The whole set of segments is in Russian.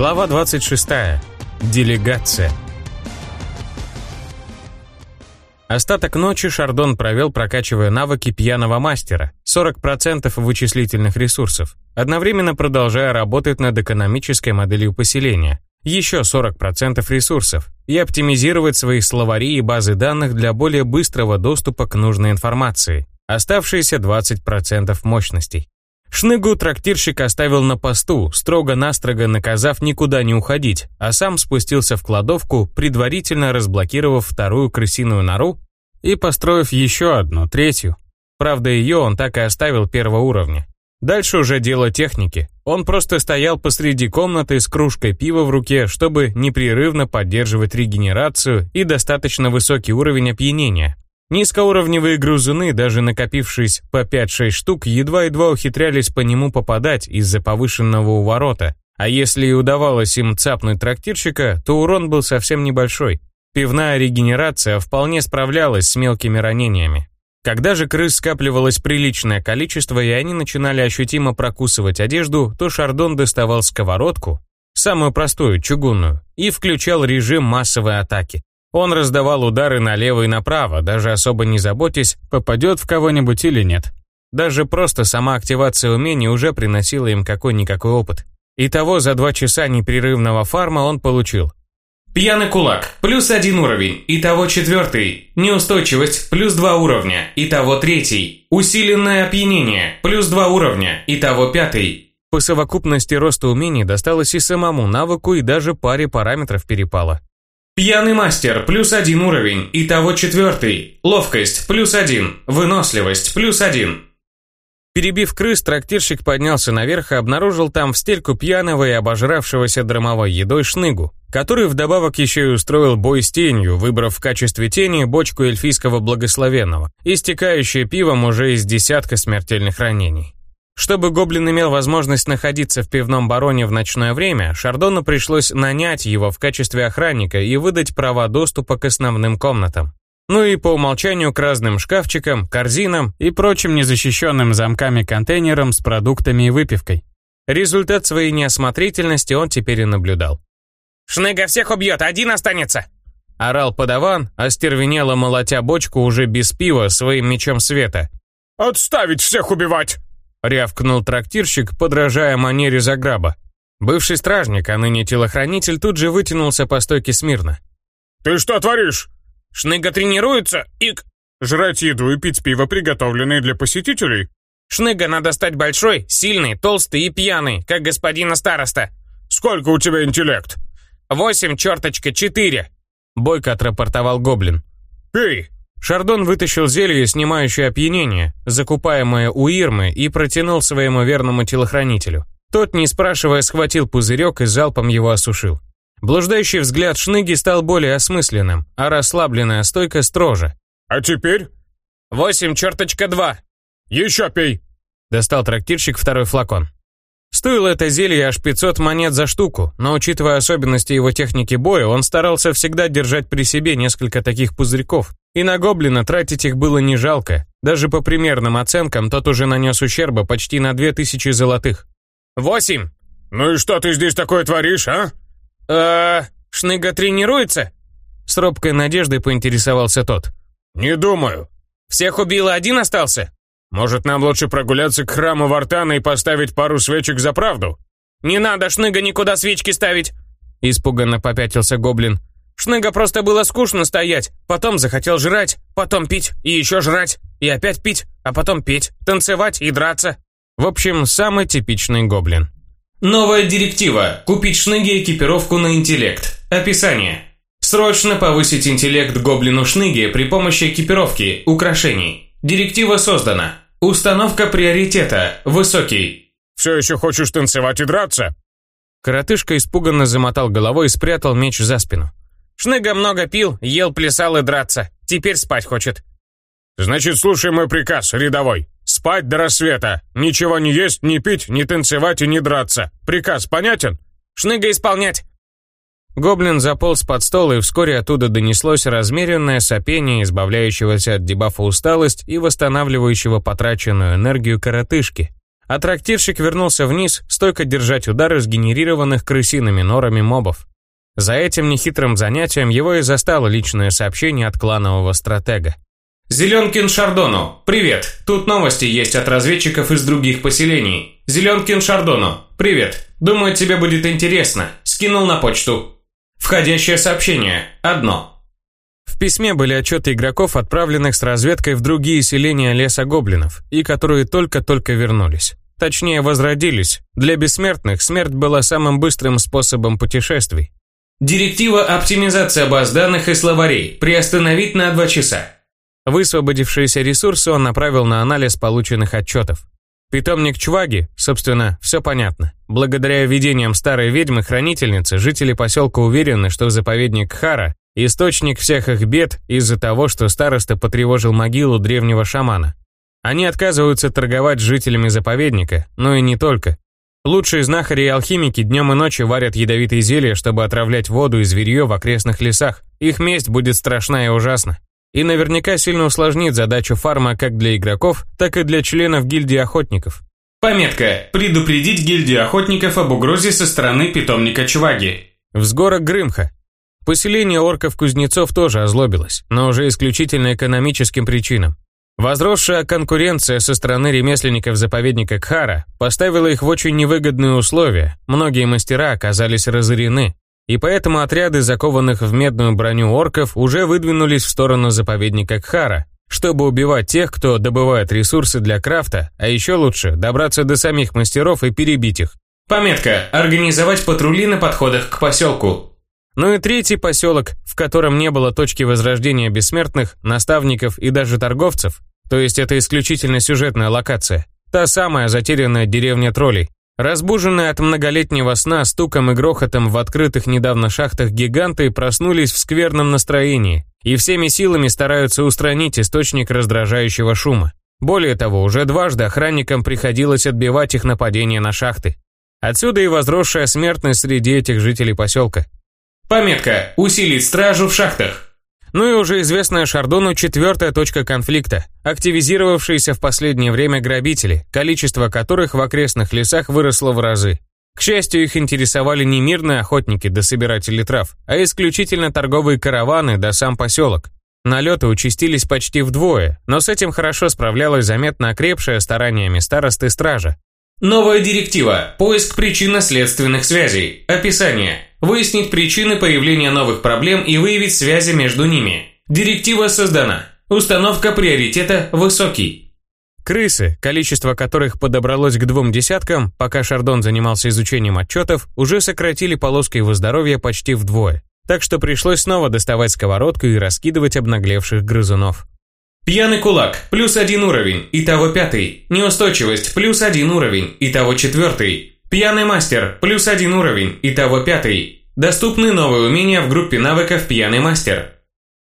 Глава 26. Делегация. Остаток ночи Шардон провел, прокачивая навыки пьяного мастера, 40% вычислительных ресурсов, одновременно продолжая работать над экономической моделью поселения, еще 40% ресурсов, и оптимизировать свои словари и базы данных для более быстрого доступа к нужной информации, оставшиеся 20% мощностей. Шныгу трактирщик оставил на посту, строго-настрого наказав никуда не уходить, а сам спустился в кладовку, предварительно разблокировав вторую крысиную нору и построив еще одну, третью. Правда, ее он так и оставил первого уровня. Дальше уже дело техники. Он просто стоял посреди комнаты с кружкой пива в руке, чтобы непрерывно поддерживать регенерацию и достаточно высокий уровень опьянения, Низкоуровневые грузуны, даже накопившись по 5-6 штук, едва-едва ухитрялись по нему попадать из-за повышенного уворота, а если и удавалось им цапнуть трактирщика, то урон был совсем небольшой. Пивная регенерация вполне справлялась с мелкими ранениями. Когда же крыс скапливалось приличное количество и они начинали ощутимо прокусывать одежду, то Шардон доставал сковородку, самую простую, чугунную, и включал режим массовой атаки. Он раздавал удары налево и направо, даже особо не заботясь, попадет в кого-нибудь или нет. Даже просто сама активация умений уже приносила им какой-никакой опыт. Итого за два часа непрерывного фарма он получил. Пьяный кулак, плюс один уровень, итого четвертый. Неустойчивость, плюс два уровня, итого третий. Усиленное опьянение, плюс два уровня, итого пятый. По совокупности роста умений досталось и самому навыку, и даже паре параметров перепало. Пьяный мастер, плюс один уровень, итого четвертый. Ловкость, плюс один. Выносливость, плюс один. Перебив крыс, трактирщик поднялся наверх и обнаружил там в стельку пьяного и обожравшегося дромовой едой шныгу, который вдобавок еще и устроил бой с тенью, выбрав в качестве тени бочку эльфийского благословенного, истекающее пивом уже из десятка смертельных ранений. Чтобы гоблин имел возможность находиться в пивном бароне в ночное время, Шардону пришлось нанять его в качестве охранника и выдать права доступа к основным комнатам. Ну и по умолчанию к разным шкафчикам, корзинам и прочим незащищенным замками контейнерам с продуктами и выпивкой. Результат своей неосмотрительности он теперь и наблюдал. «Шныга всех убьет, один останется!» Орал подаван, остервенело молотя бочку уже без пива своим мечом света. «Отставить всех убивать!» Рявкнул трактирщик, подражая манере заграба. Бывший стражник, а ныне телохранитель, тут же вытянулся по стойке смирно. «Ты что творишь?» «Шныга тренируется и...» «Жрать еду и пить пиво, приготовленные для посетителей?» «Шныга надо стать большой, сильный, толстый и пьяный, как господина староста». «Сколько у тебя интеллект?» «Восемь, черточка, четыре», — бойко отрапортовал гоблин. «Пей!» Шардон вытащил зелье, снимающее опьянение, закупаемое у Ирмы, и протянул своему верному телохранителю. Тот, не спрашивая, схватил пузырек и залпом его осушил. Блуждающий взгляд Шныги стал более осмысленным, а расслабленная стойка строже. «А теперь?» «Восемь, черточка, два!» «Еще пей!» Достал трактирщик второй флакон. Стоило это зелье аж 500 монет за штуку, но учитывая особенности его техники боя, он старался всегда держать при себе несколько таких пузырьков, и на гоблина тратить их было не жалко. Даже по примерным оценкам тот уже нанес ущерба почти на 2000 золотых. «Восемь!» «Ну и что ты здесь такое творишь, а?» «Э-э, Шныга тренируется?» С робкой надеждой поинтересовался тот. «Не думаю». «Всех убил, один остался?» «Может, нам лучше прогуляться к храму Вартана и поставить пару свечек за правду?» «Не надо, Шныга, никуда свечки ставить!» Испуганно попятился гоблин. Шныга просто было скучно стоять, потом захотел жрать, потом пить и еще жрать, и опять пить, а потом петь, танцевать и драться. В общем, самый типичный гоблин. Новая директива. Купить Шныге экипировку на интеллект. Описание. Срочно повысить интеллект гоблину Шныге при помощи экипировки, украшений. Директива создана. Установка приоритета. Высокий. «Все еще хочешь танцевать и драться?» Коротышка испуганно замотал головой и спрятал меч за спину. Шныга много пил, ел, плясал и драться. Теперь спать хочет. Значит, слушай мой приказ, рядовой. Спать до рассвета. Ничего не есть, не пить, не танцевать и не драться. Приказ понятен? Шныга исполнять. Гоблин заполз под стол, и вскоре оттуда донеслось размеренное сопение, избавляющегося от дебафа усталость и восстанавливающего потраченную энергию коротышки. А трактирщик вернулся вниз, стойко держать удары сгенерированных крысиными норами мобов. За этим нехитрым занятием его и застало личное сообщение от кланового стратега. Зеленкин Шардону, привет. Тут новости есть от разведчиков из других поселений. Зеленкин Шардону, привет. Думаю, тебе будет интересно. Скинул на почту. Входящее сообщение. Одно. В письме были отчеты игроков, отправленных с разведкой в другие селения леса гоблинов, и которые только-только вернулись. Точнее, возродились. Для бессмертных смерть была самым быстрым способом путешествий. Директива оптимизация баз данных и словарей. Приостановить на 2 часа. Высвободившиеся ресурсы он направил на анализ полученных отчетов. Питомник Чваги, собственно, все понятно. Благодаря видениям старой ведьмы-хранительницы, жители поселка уверены, что заповедник Хара – источник всех их бед из-за того, что староста потревожил могилу древнего шамана. Они отказываются торговать жителями заповедника, но и не только. Лучшие знахари и алхимики днем и ночью варят ядовитые зелья, чтобы отравлять воду и зверье в окрестных лесах. Их месть будет страшна и ужасна. И наверняка сильно усложнит задачу фарма как для игроков, так и для членов гильдии охотников. Пометка «Предупредить гильдию охотников об угрозе со стороны питомника Чуваги». Взгорок Грымха. Поселение орков-кузнецов тоже озлобилось, но уже исключительно экономическим причинам. Возросшая конкуренция со стороны ремесленников заповедника Кхара поставила их в очень невыгодные условия, многие мастера оказались разорены, и поэтому отряды закованных в медную броню орков уже выдвинулись в сторону заповедника Кхара, чтобы убивать тех, кто добывает ресурсы для крафта, а еще лучше добраться до самих мастеров и перебить их. Пометка «Организовать патрули на подходах к поселку». Ну и третий поселок, в котором не было точки возрождения бессмертных, наставников и даже торговцев, то есть это исключительно сюжетная локация. Та самая затерянная деревня троллей. Разбуженные от многолетнего сна стуком и грохотом в открытых недавно шахтах гиганты проснулись в скверном настроении и всеми силами стараются устранить источник раздражающего шума. Более того, уже дважды охранникам приходилось отбивать их нападения на шахты. Отсюда и возросшая смертность среди этих жителей поселка. Пометка «Усилить стражу в шахтах». Ну и уже известная Шардону четвертая точка конфликта, активизировавшиеся в последнее время грабители, количество которых в окрестных лесах выросло в разы. К счастью, их интересовали не мирные охотники да собиратели трав, а исключительно торговые караваны да сам поселок. Налеты участились почти вдвое, но с этим хорошо справлялась заметно окрепшая стараниями старосты стража. Новая директива. Поиск причинно-следственных связей. Описание. Выяснить причины появления новых проблем и выявить связи между ними. Директива создана. Установка приоритета «Высокий». Крысы, количество которых подобралось к двум десяткам, пока Шардон занимался изучением отчетов, уже сократили полоски его здоровья почти вдвое. Так что пришлось снова доставать сковородку и раскидывать обнаглевших грызунов. Пьяный кулак, плюс один уровень, итого пятый. Неустойчивость, плюс один уровень, итого четвертый. Пьяный мастер, плюс один уровень, итого пятый. Доступны новые умения в группе навыков «Пьяный мастер».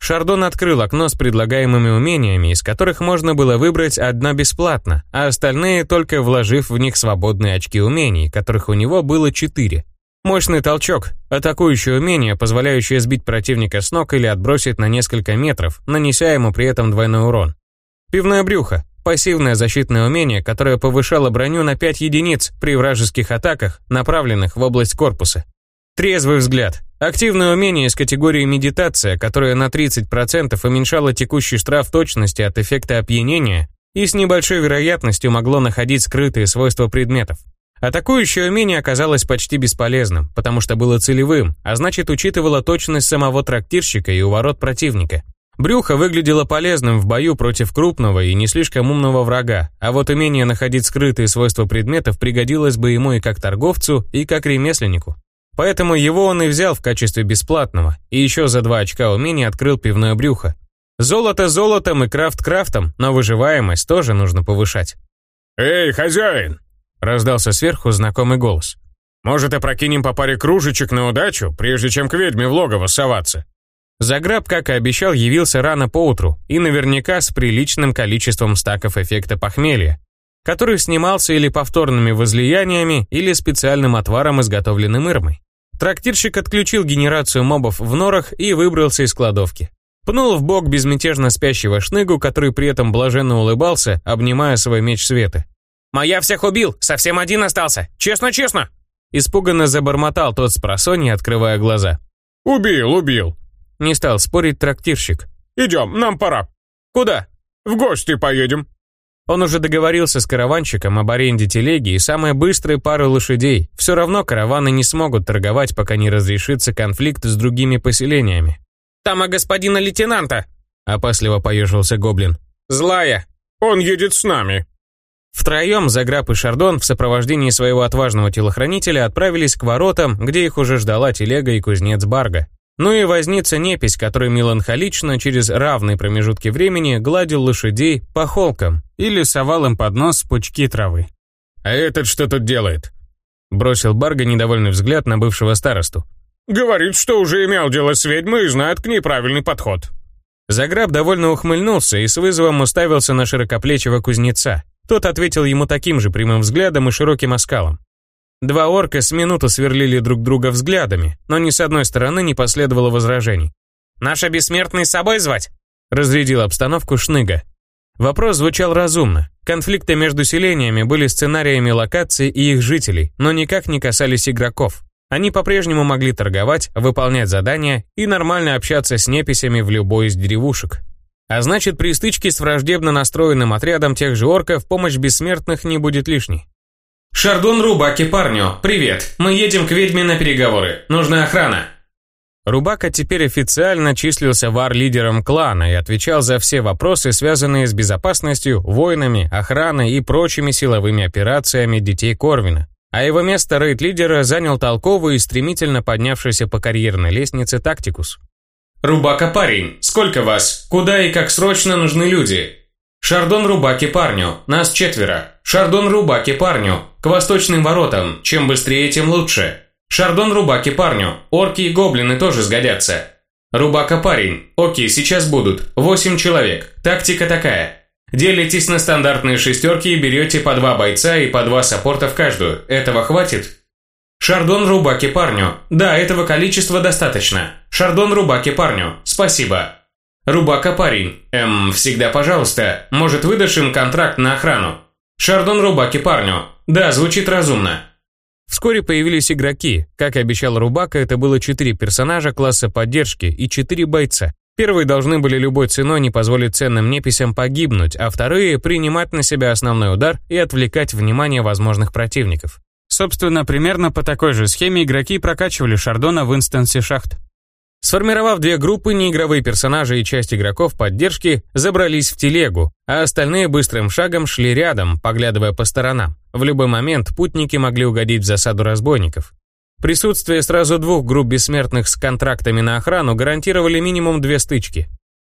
Шардон открыл окно с предлагаемыми умениями, из которых можно было выбрать одно бесплатно, а остальные только вложив в них свободные очки умений, которых у него было четыре. Мощный толчок, атакующее умение, позволяющее сбить противника с ног или отбросить на несколько метров, нанеся ему при этом двойной урон. Пивное брюхо, пассивное защитное умение, которое повышало броню на 5 единиц при вражеских атаках, направленных в область корпуса. Трезвый взгляд, активное умение из категории медитация, которое на 30% уменьшало текущий штраф точности от эффекта опьянения и с небольшой вероятностью могло находить скрытые свойства предметов. Атакующее умение оказалось почти бесполезным, потому что было целевым, а значит учитывало точность самого трактирщика и уворот противника. Брюхо выглядело полезным в бою против крупного и не слишком умного врага, а вот умение находить скрытые свойства предметов пригодилось бы ему и как торговцу, и как ремесленнику. Поэтому его он и взял в качестве бесплатного, и еще за два очка умения открыл пивное брюхо. Золото золотом и крафт крафтом, но выживаемость тоже нужно повышать. «Эй, хозяин!» Раздался сверху знакомый голос. «Может, опрокинем по паре кружечек на удачу, прежде чем к ведьме в логово соваться?» Заграб, как и обещал, явился рано поутру и наверняка с приличным количеством стаков эффекта похмелья, который снимался или повторными возлияниями, или специальным отваром, изготовленным Ирмой. Трактирщик отключил генерацию мобов в норах и выбрался из кладовки. Пнул в бок безмятежно спящего шныгу, который при этом блаженно улыбался, обнимая свой меч света. Моя всех убил, совсем один остался. Честно-честно!» Испуганно забормотал тот с просонья, открывая глаза. «Убил, убил!» Не стал спорить трактирщик. «Идем, нам пора». «Куда?» «В гости поедем». Он уже договорился с караванщиком об аренде телеги и самой быстрой пары лошадей. Все равно караваны не смогут торговать, пока не разрешится конфликт с другими поселениями. «Там о господина лейтенанта!» Опасливо поежился гоблин. «Злая!» «Он едет с нами!» Втроем Заграб и Шардон в сопровождении своего отважного телохранителя отправились к воротам, где их уже ждала телега и кузнец Барга. Ну и возница Непись, который меланхолично через равные промежутки времени гладил лошадей по холкам или совал им под нос пучки травы. «А этот что тут делает?» Бросил Барга недовольный взгляд на бывшего старосту. «Говорит, что уже имел дело с ведьмой и знает к ней правильный подход». Заграб довольно ухмыльнулся и с вызовом уставился на широкоплечего кузнеца. Тот ответил ему таким же прямым взглядом и широким оскалом. Два орка с минуту сверлили друг друга взглядами, но ни с одной стороны не последовало возражений. «Наша бессмертный с собой звать?» разрядил обстановку Шныга. Вопрос звучал разумно. Конфликты между селениями были сценариями локаций и их жителей, но никак не касались игроков. Они по-прежнему могли торговать, выполнять задания и нормально общаться с неписями в любой из деревушек. А значит, при стычке с враждебно настроенным отрядом тех же орков помощь бессмертных не будет лишней. «Шардон Рубаки, парню, привет. Мы едем к ведьме на переговоры. Нужна охрана». Рубака теперь официально числился вар-лидером клана и отвечал за все вопросы, связанные с безопасностью, войнами, охраной и прочими силовыми операциями детей Корвина. А его место рейд-лидера занял толковый и стремительно поднявшийся по карьерной лестнице Тактикус. «Рубака, парень, сколько вас? Куда и как срочно нужны люди?» «Шардон Рубаки парню, нас четверо. Шардон Рубаки парню, к восточным воротам, чем быстрее, тем лучше. Шардон Рубаки парню, орки и гоблины тоже сгодятся. Рубака парень, окей, сейчас будут, восемь человек, тактика такая. Делитесь на стандартные шестерки и берете по два бойца и по два саппорта в каждую, этого хватит? Шардон Рубаки парню, да, этого количества достаточно. Шардон Рубаки парню, спасибо. Рубака парень, эм, всегда пожалуйста, может выдашь им контракт на охрану? Шардон Рубаки парню, да, звучит разумно. Вскоре появились игроки. Как и обещал Рубака, это было четыре персонажа класса поддержки и четыре бойца. Первые должны были любой ценой не позволить ценным неписям погибнуть, а вторые — принимать на себя основной удар и отвлекать внимание возможных противников. Собственно, примерно по такой же схеме игроки прокачивали Шардона в инстансе шахт. Сформировав две группы, неигровые персонажи и часть игроков поддержки забрались в телегу, а остальные быстрым шагом шли рядом, поглядывая по сторонам. В любой момент путники могли угодить в засаду разбойников. Присутствие сразу двух групп бессмертных с контрактами на охрану гарантировали минимум две стычки.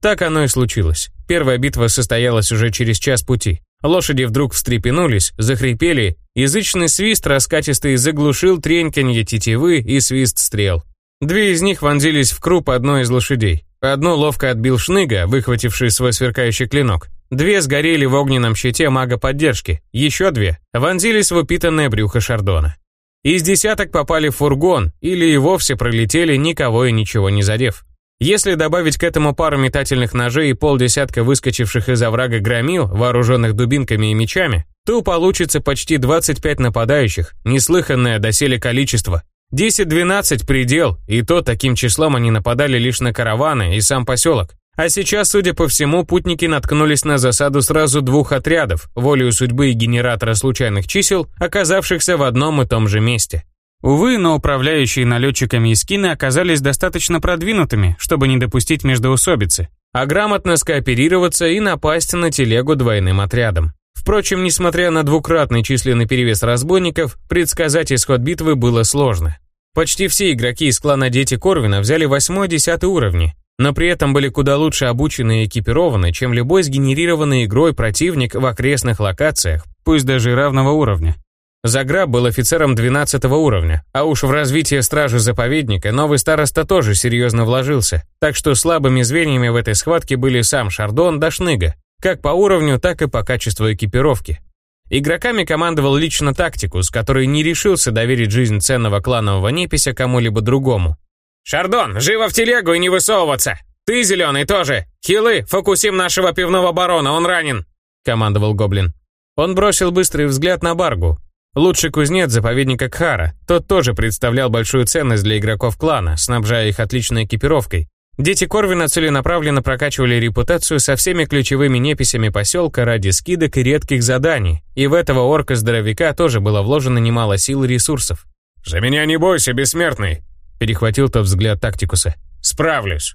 Так оно и случилось. Первая битва состоялась уже через час пути. Лошади вдруг встрепенулись, захрипели, язычный свист раскатистый заглушил треньканье тетивы и свист стрел. Две из них вонзились в круп одной из лошадей. Одну ловко отбил Шныга, выхвативший свой сверкающий клинок. Две сгорели в огненном щите мага поддержки. Еще две вонзились в упитанное брюхо Шардона. Из десяток попали в фургон или и вовсе пролетели, никого и ничего не задев. Если добавить к этому пару метательных ножей и полдесятка выскочивших из оврага громил, вооруженных дубинками и мечами, то получится почти 25 нападающих, неслыханное доселе количество. 10-12 предел, и то таким числом они нападали лишь на караваны и сам поселок. А сейчас, судя по всему, путники наткнулись на засаду сразу двух отрядов, волею судьбы и генератора случайных чисел, оказавшихся в одном и том же месте. Увы, но управляющие налетчиками Искины оказались достаточно продвинутыми, чтобы не допустить междоусобицы, а грамотно скооперироваться и напасть на телегу двойным отрядом. Впрочем, несмотря на двукратный численный перевес разбойников, предсказать исход битвы было сложно. Почти все игроки из клана Дети Корвина взяли 8-10 уровни, но при этом были куда лучше обучены и экипированы, чем любой сгенерированный игрой противник в окрестных локациях, пусть даже равного уровня. Заграб был офицером 12 уровня, а уж в развитие стражи заповедника новый староста тоже серьезно вложился, так что слабыми звеньями в этой схватке были сам Шардон да Шныга, как по уровню, так и по качеству экипировки. Игроками командовал лично Тактикус, который не решился доверить жизнь ценного кланового непися кому-либо другому. «Шардон, живо в телегу и не высовываться! Ты, зеленый, тоже! Хилы, фокусим нашего пивного барона, он ранен!» — командовал Гоблин. Он бросил быстрый взгляд на Баргу. Лучший кузнец заповедника Кхара, тот тоже представлял большую ценность для игроков клана, снабжая их отличной экипировкой. Дети Корвина целенаправленно прокачивали репутацию со всеми ключевыми неписями поселка ради скидок и редких заданий, и в этого орка-здоровяка тоже было вложено немало сил и ресурсов. «За меня не бойся, бессмертный!» перехватил тот взгляд Тактикуса. «Справлюсь!»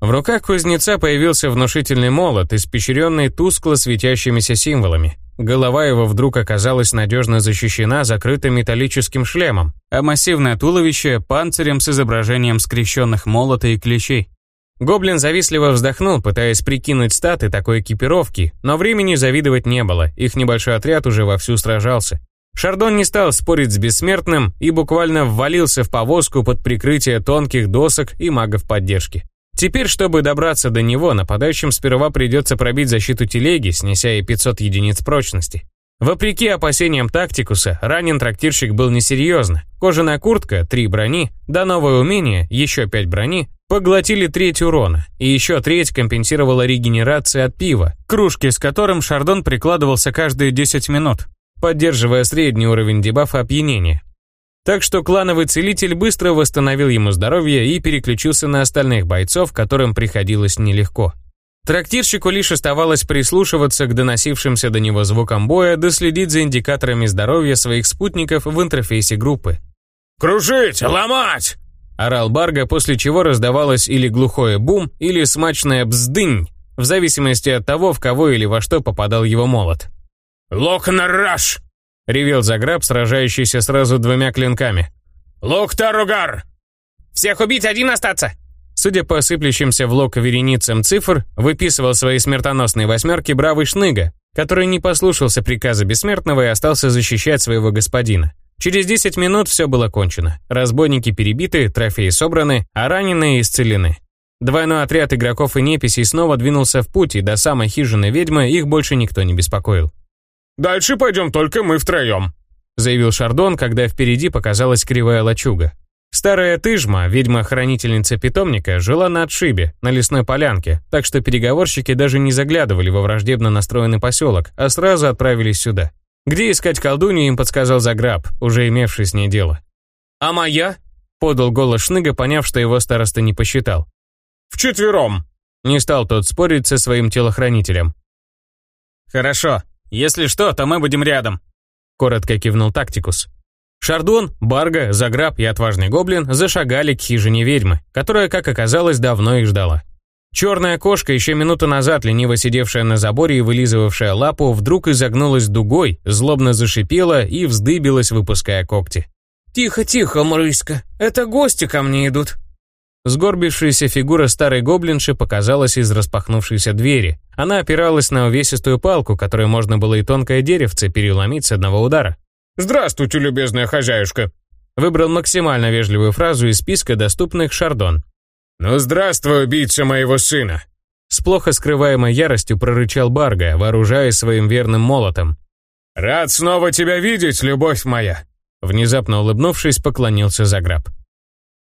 В руках кузнеца появился внушительный молот, испещренный тускло светящимися символами. Голова его вдруг оказалась надежно защищена закрытым металлическим шлемом, а массивное туловище – панцирем с изображением скрещенных молота и клещей. Гоблин завистливо вздохнул, пытаясь прикинуть статы такой экипировки, но времени завидовать не было, их небольшой отряд уже вовсю сражался. Шардон не стал спорить с бессмертным и буквально ввалился в повозку под прикрытие тонких досок и магов поддержки. Теперь, чтобы добраться до него, нападающим сперва придется пробить защиту телеги, снеся ей 500 единиц прочности. Вопреки опасениям Тактикуса, ранен трактирщик был несерьезно. Кожаная куртка, 3 брони, да новое умение, еще 5 брони, поглотили треть урона, и еще треть компенсировала регенерация от пива, кружки с которым Шардон прикладывался каждые 10 минут, поддерживая средний уровень дебафа опьянения. Так что клановый целитель быстро восстановил ему здоровье и переключился на остальных бойцов, которым приходилось нелегко. Трактирщику лишь оставалось прислушиваться к доносившимся до него звукам боя да следить за индикаторами здоровья своих спутников в интерфейсе группы. «Кружить! Ломать!» орал Барга, после чего раздавалось или глухое бум, или смачное бздынь, в зависимости от того, в кого или во что попадал его молот. «Локнараш!» — ревел Заграб, сражающийся сразу двумя клинками. «Локтаругар!» «Всех убить, один остаться!» Судя по сыплющимся в лог вереницам цифр, выписывал свои смертоносные восьмерки бравый Шныга, который не послушался приказа Бессмертного и остался защищать своего господина. Через 10 минут все было кончено. Разбойники перебиты, трофеи собраны, а раненые исцелены. Двойной отряд игроков и неписей снова двинулся в путь, и до самой хижины ведьмы их больше никто не беспокоил. «Дальше пойдем только мы втроем», заявил Шардон, когда впереди показалась кривая лачуга. Старая Тыжма, ведьма-хранительница питомника, жила на отшибе, на лесной полянке, так что переговорщики даже не заглядывали во враждебно настроенный поселок, а сразу отправились сюда. Где искать колдунью, им подсказал Заграб, уже имевший с ней дело. «А моя?» — подал голос Шныга, поняв, что его староста не посчитал. «Вчетвером!» — не стал тот спорить со своим телохранителем. «Хорошо», если что, то мы будем рядом», — коротко кивнул Тактикус. Шардон, Барга, Заграб и отважный гоблин зашагали к хижине ведьмы, которая, как оказалось, давно их ждала. Черная кошка, еще минуту назад лениво сидевшая на заборе и вылизывавшая лапу, вдруг изогнулась дугой, злобно зашипела и вздыбилась, выпуская когти. «Тихо, тихо, Мрыська, это гости ко мне идут», Сгорбившаяся фигура старой гоблинши показалась из распахнувшейся двери. Она опиралась на увесистую палку, которой можно было и тонкое деревце переломить с одного удара. «Здравствуйте, любезная хозяюшка!» Выбрал максимально вежливую фразу из списка доступных Шардон. «Ну здравствуй, убийца моего сына!» С плохо скрываемой яростью прорычал Барга, вооружаясь своим верным молотом. «Рад снова тебя видеть, любовь моя!» Внезапно улыбнувшись, поклонился Заграб.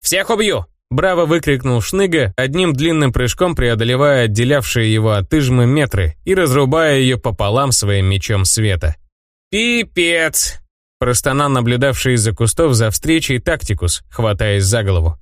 «Всех убью!» Браво выкрикнул Шныга, одним длинным прыжком преодолевая отделявшие его от Ижмы метры и разрубая ее пополам своим мечом света. «Пипец!» Простонал наблюдавший из-за кустов за встречей Тактикус, хватаясь за голову.